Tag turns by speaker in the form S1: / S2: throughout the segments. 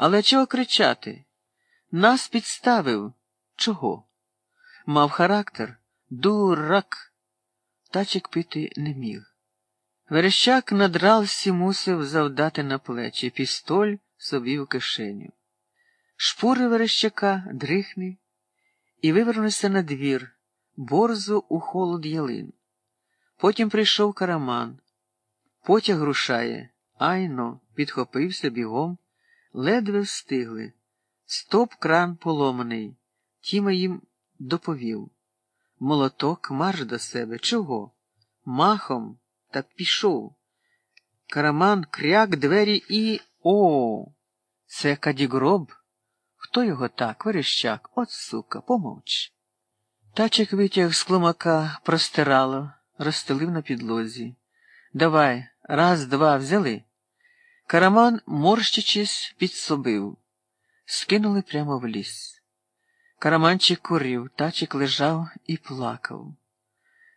S1: Але чого кричати? Нас підставив. Чого? Мав характер, дурак. Тачик пити не міг. Верещак на дралсі мусив завдати на плечі пістоль собі в кишеню. Шпури верещака дрихни і вивернувся на двір, борзу у холод ялин. Потім прийшов караман. Потяг рушає, айно, підхопився бігом, ледве встигли. Стоп кран поломаний. Тіма їм доповів. Молоток марш до себе. Чого? Махом та пішов. Караман кряк двері і. О! Це кадігроб? Хто його так, верещак? От сука, помовч. Тачик витяг з кломака простирало, розстелив на підлозі. Давай, раз, два, взяли. Караман, морщичись, підсобив. Скинули прямо в ліс. Караманчик курив, тачик лежав і плакав.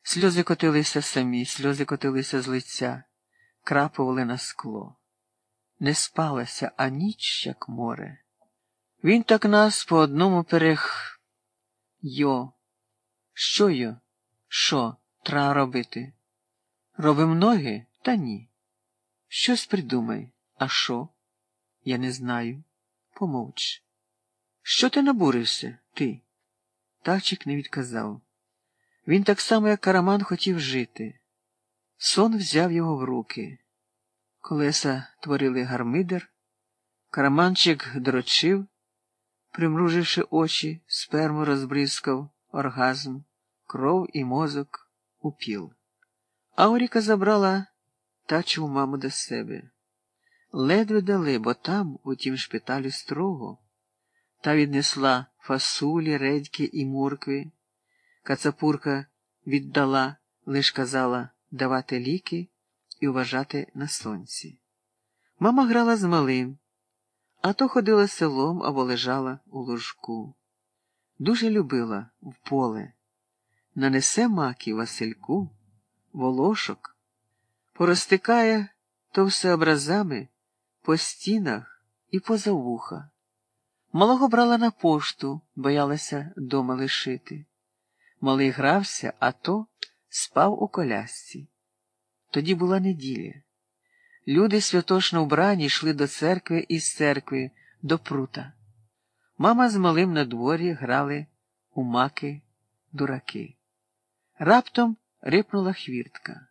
S1: Сльози котилися самі, сльози котилися з лиця, крапували на скло. Не спалася, а ніч, як море. Він так нас по одному перех. Йо. Що йо? Що треба робити? Робим ноги? Та ні. Щось придумай. А що? Я не знаю. Помовч. Що ти набурився, ти? Тачик не відказав. Він так само, як караман, хотів жити. Сон взяв його в руки. Колеса творили гармидер, караманчик дрочив, примруживши очі, сперму розбризкав оргазм, кров і мозок упіл. Ауріка забрала тачу маму до себе. Ледве дали, бо там, у тім шпиталі, строго, та віднесла фасулі, редьки і моркви. Кацапурка віддала, лиш казала давати ліки і вважати на сонці. Мама грала з малим, а то ходила селом або лежала у ложку. Дуже любила в поле. Нанесе маки Васильку, волошок, порозтикає то все образами по стінах і поза вуха. Малого брала на пошту, боялася дома лишити. Малий грався, а то спав у колясці. Тоді була неділя. Люди святошно вбрані йшли до церкви і з церкви до прута. Мама з малим на дворі грали у маки дураки. Раптом рипнула хвіртка.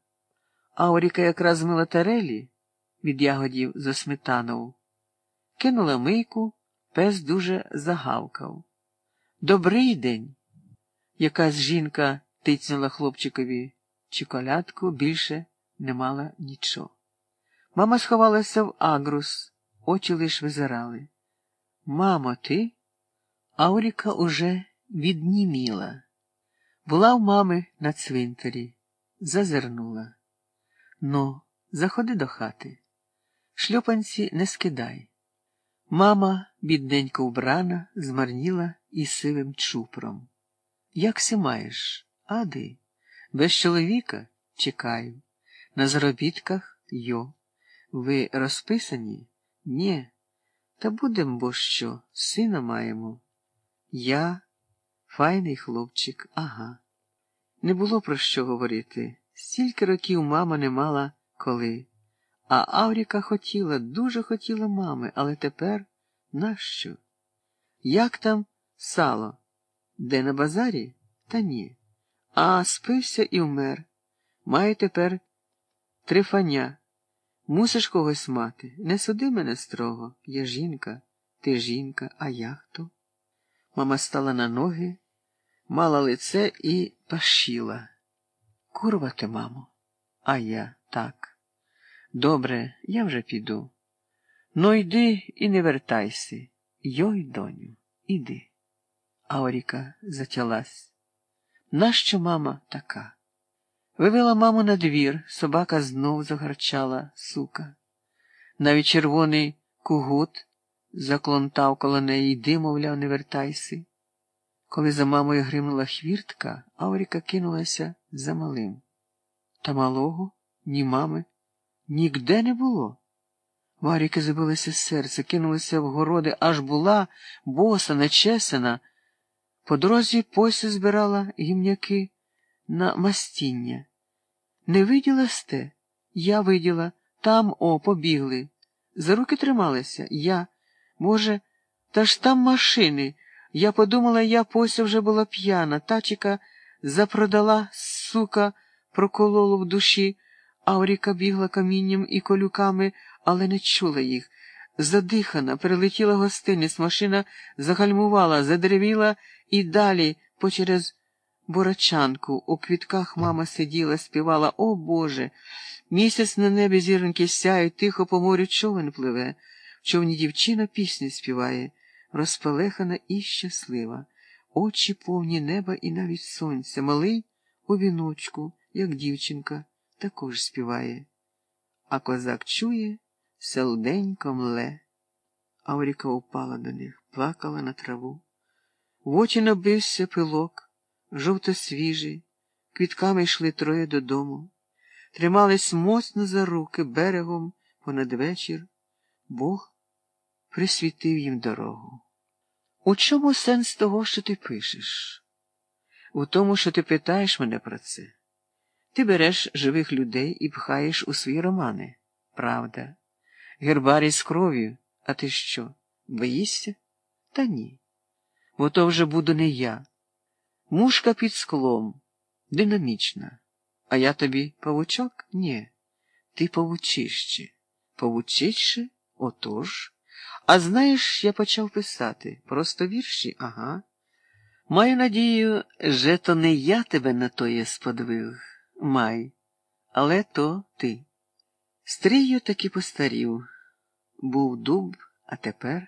S1: Ауріка якраз змила тарелі від ягодів за сметаnou. Кинула мийку, пес дуже загавкав. Добрий день! Якась жінка тицнула хлопчикові чоколядку, більше не мала нічого. Мама сховалася в агрус, очі лиш визирали. Мамо, ти? Ауріка уже відніміла. Була в мами на цвинтарі, зазирнула. Ну, заходи до хати. Шльопанці не скидай. Мама, бідненько вбрана, змарніла і сивим чупром. Як си маєш? Ади? Без чоловіка чекаю. На заробітках йо. Ви розписані? Нє. Та будем бо що, сина маємо. Я, файний хлопчик, ага. Не було про що говорити. Стільки років мама не мала коли. А Авріка хотіла, дуже хотіла мами, але тепер нащо? Як там сало? Де на базарі? Та ні. А спився і вмер. Має тепер трифаня. Мусиш когось мати. Не суди мене строго. Я жінка, ти жінка, а я хто? Мама стала на ноги, мала лице і пашіла. Курва ти, мамо, а я так. Добре, я вже піду. Ну йди і не вертайся. Йой, доню, іди. Ауріка затялась. Нащо мама така? Вивела маму на двір, собака знов загарчала, сука. Навіть червоний кугут заклонтав коло неї йди, мовляв, не вертайся. Коли за мамою гримнула хвіртка, Ауріка кинулася за малим. Та малого, ні мами, нігде не було. Варіки забилося серце, кинулася в городи, аж була боса, нечесана. По дорозі пося збирала гімняки на мастіння. Не виділа сте? Я виділа. Там, о, побігли. За руки трималися. Я. Боже, та ж там машини. Я подумала, я пося вже була п'яна. Тачика запродала, сука, прокололо в душі. Авріка бігла камінням і колюками, але не чула їх. Задихана, перелетіла гостиниць, машина загальмувала, задеревіла і далі почерез борочанку. У квітках мама сиділа, співала О Боже. Місяць на небі зіроньки сяють, тихо по морю човен пливе. В човні дівчина пісні співає, розпалехана і щаслива. Очі повні неба і навіть сонця, малий у віночку, як дівчинка, також співає. А козак чує, селденько мле. Авріка упала до них, плакала на траву. В очі набився пилок, жовто свіжий, квітками йшли троє додому, тримались моцно за руки берегом понад вечір. Бог присвітив їм дорогу. У чому сенс того, що ти пишеш? У тому, що ти питаєш мене про це. Ти береш живих людей і пхаєш у свої романи. Правда. Гербарій з кров'ю, а ти що, боїшся? Та ні. Бо то вже буду не я. Мушка під склом, динамічна. А я тобі павучок? Ні. Ти павучище. Павучище? Отож. А знаєш, я почав писати. Просто вірші, ага. Маю надію, що то не я тебе на тоє сподвиг. Май, але то ти. Стрію таки постарів. Був дуб, а тепер.